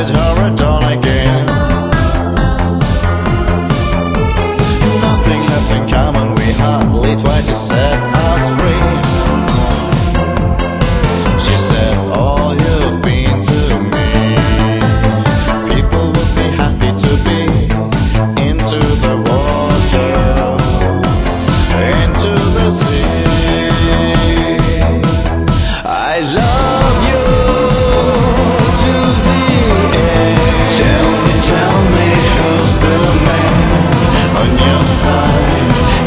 it's again. Nothing common, we hardly to set us free. She said, all you've been to me. People would be happy to be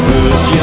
Monsieur